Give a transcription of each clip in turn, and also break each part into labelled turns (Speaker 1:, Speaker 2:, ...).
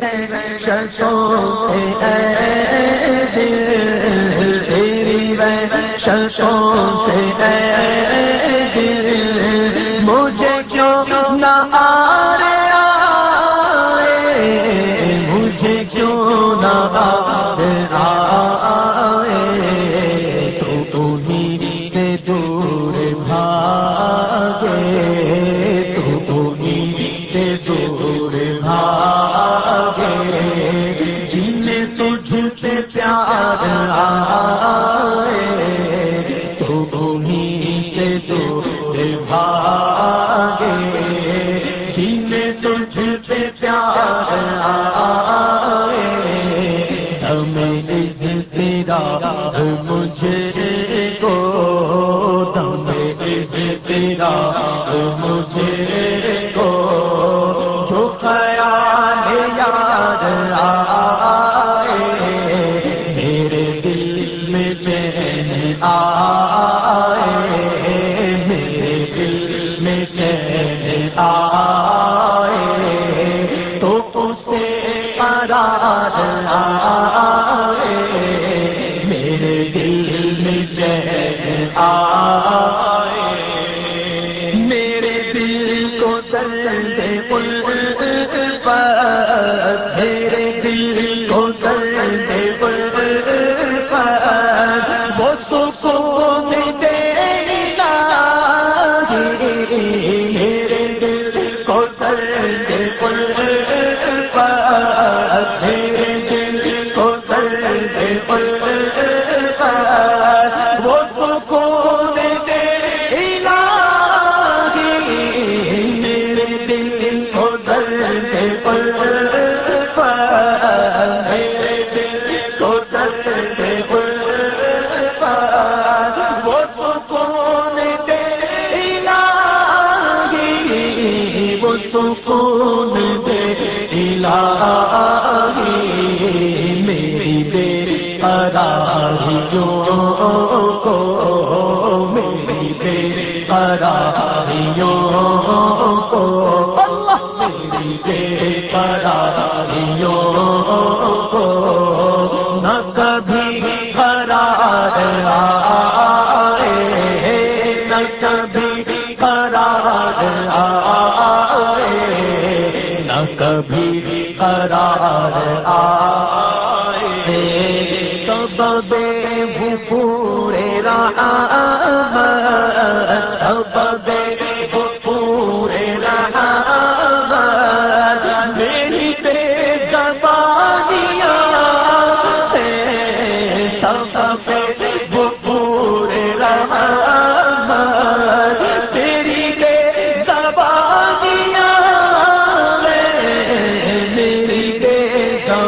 Speaker 1: ششوں سے تیری ششوں سے دل مجھے کیوں تجھ پیار آئے۔ ہمیں اس تیرا مجھے کو تمہیں اس تیرا مجھے کو جو خیال یاد آئے۔ میرے دل میں چین آئے دل کو درد الفت میرے دل کو درد الفت وہ سکون دینا میرے دل کو درد الفت میرے دل کو درد الفت وہ سکون دینا میری بے کو، میری بے قراریوں کو۔ میری بے قراریوں کو۔ نہ کبھی قرار کبھی قرار آئے۔ سب بے پورے رہا۔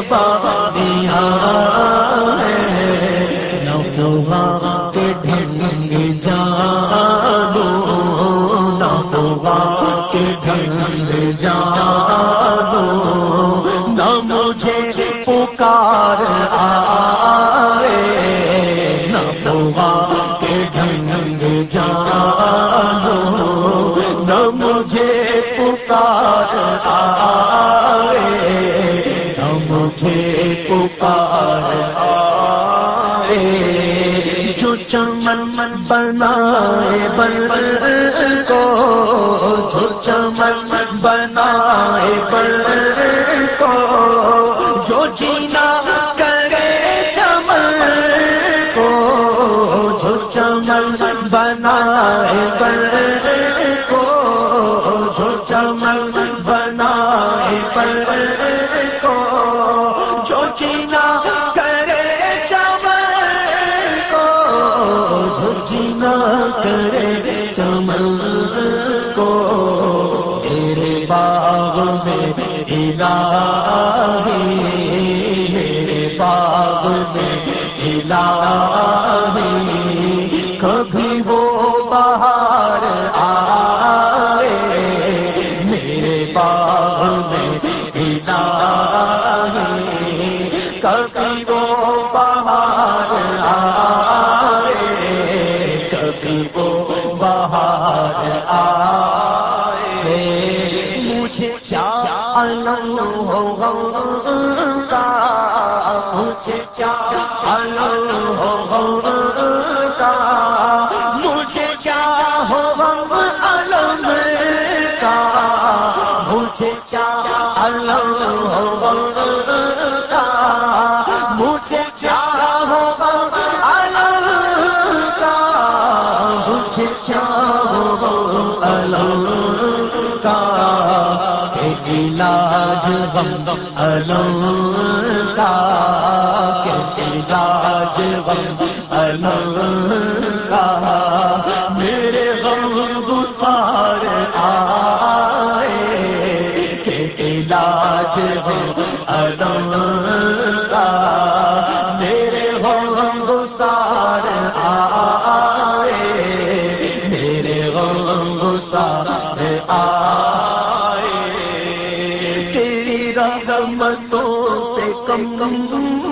Speaker 1: زبانیاں نوا کے ڈھنگ جا جانو نوا کے ڈھنگ جانو نہ مجھے پکار آئے نوا کے ڈھنگ جانو نہ بنائے بل کو جو چمن بنائے بل کو جو جینا الہی میرے باغ میں الہی کبھی وہ بہار آئے میرے باغ میں الہی مجھے ہو کا مجھے چاہو غم علم کا مجھے غم کا مجھے غم علم کا مجھے علم کا علاج غم علم کا علاج غم کا میرے غم گسار آئے، کہ علاج غم علم کا میرے غم گسار آئے، میرے غم گسار آئے، تیری رحمتوں سے کم کم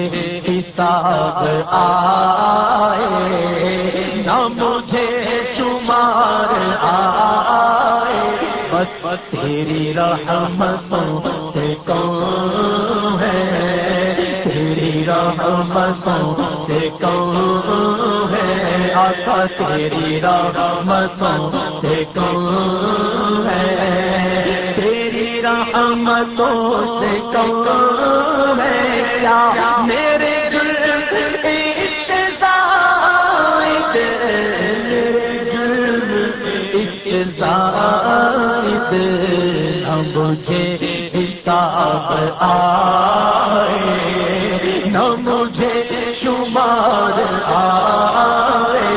Speaker 1: حساب آئے، نہ مجھے شمار آئے۔ بس بس تیری رحمتوں سے کون ہے؟ تیری رحمتوں سے کون ہے؟ آقا، تیری رحمتوں سے کون ہے؟ تیری رحمتوں سے کون ہے؟ کیا میرے زائد نہ مجھے حساب آئے، نہ مجھے شمار آئے،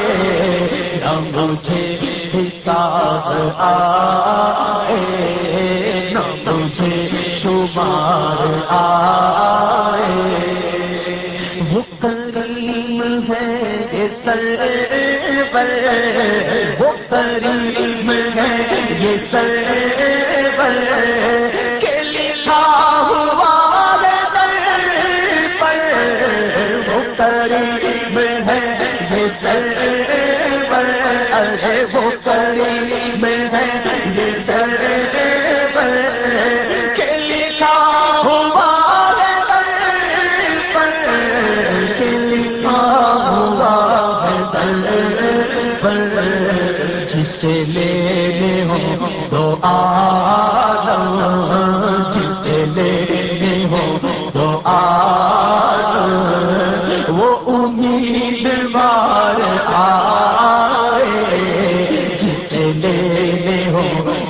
Speaker 1: نہ مجھے حساب آئے، نہ مجھے شمار آئے۔ وہ کریم ہے یہ پر وہ کریم ہے یہ سرور کے لکھا ہوا پر وہ ہے یہ ارے وہ کریم ہے یہ سر جسے ہو تو آدم وہ امید بار آئے جسے لینے ہو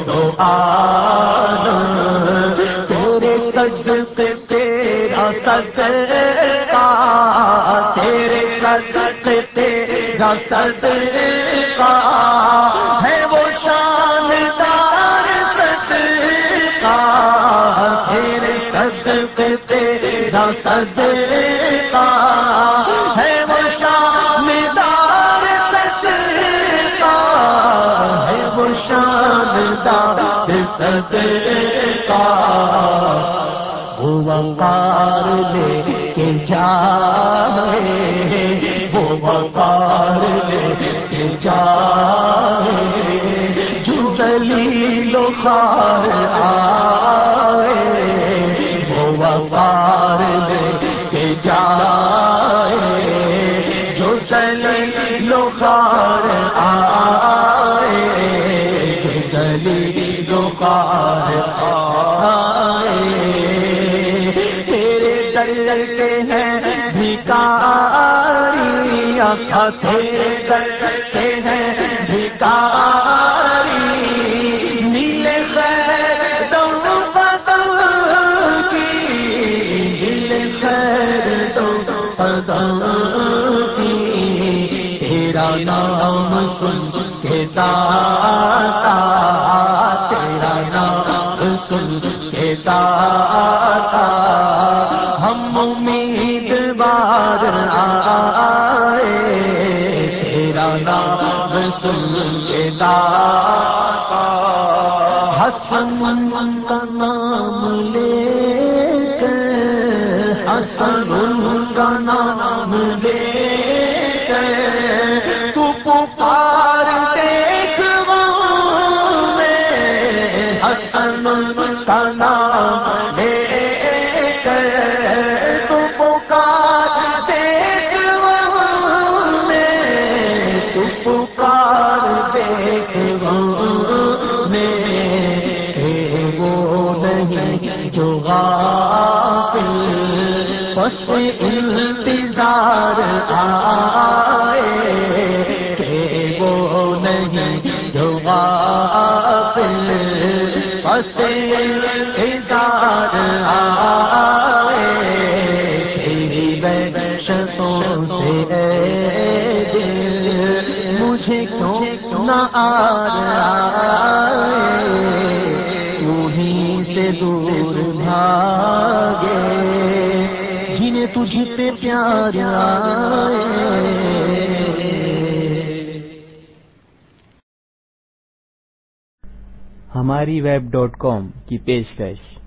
Speaker 1: تو آدم تیرے صدقے تیرا صدقہ، تیرے صدقے تیرا صدقہ ہے۔ ہے وہ شاندار صدقہ ہے وہ شام شاندار صدقہ وہ وقار لے کے جائے وہ وقار لے کے جائے جو دلیل و خار آئے دلیل خار آئے جو دلیل و خار آئے۔ تیرے در کے ہیں بھکاری آقا تیرے در کے ہیں بھکاری۔ نیلے خیر دو بدل کی، نیلے خیر دو بدل نام سن کے داتا، تیرا نام رسول کے داتا۔ ہم امید بار آئے، تیرا نام رسول کے داتا۔ حسن کا نام لے کر حسن کا نام لے کا نام لے کر تو پکار میں تو پکار دیکھ میں وہ نہیں جو غافل بس انتظار آئے کہ وہ نہیں جو غافل مجھے کیوں نہ آ رہا سے دور بھاگے۔ جنہیں تجھ پہ پیار
Speaker 2: ہماری ویب ڈاٹ کام کی پیشکش۔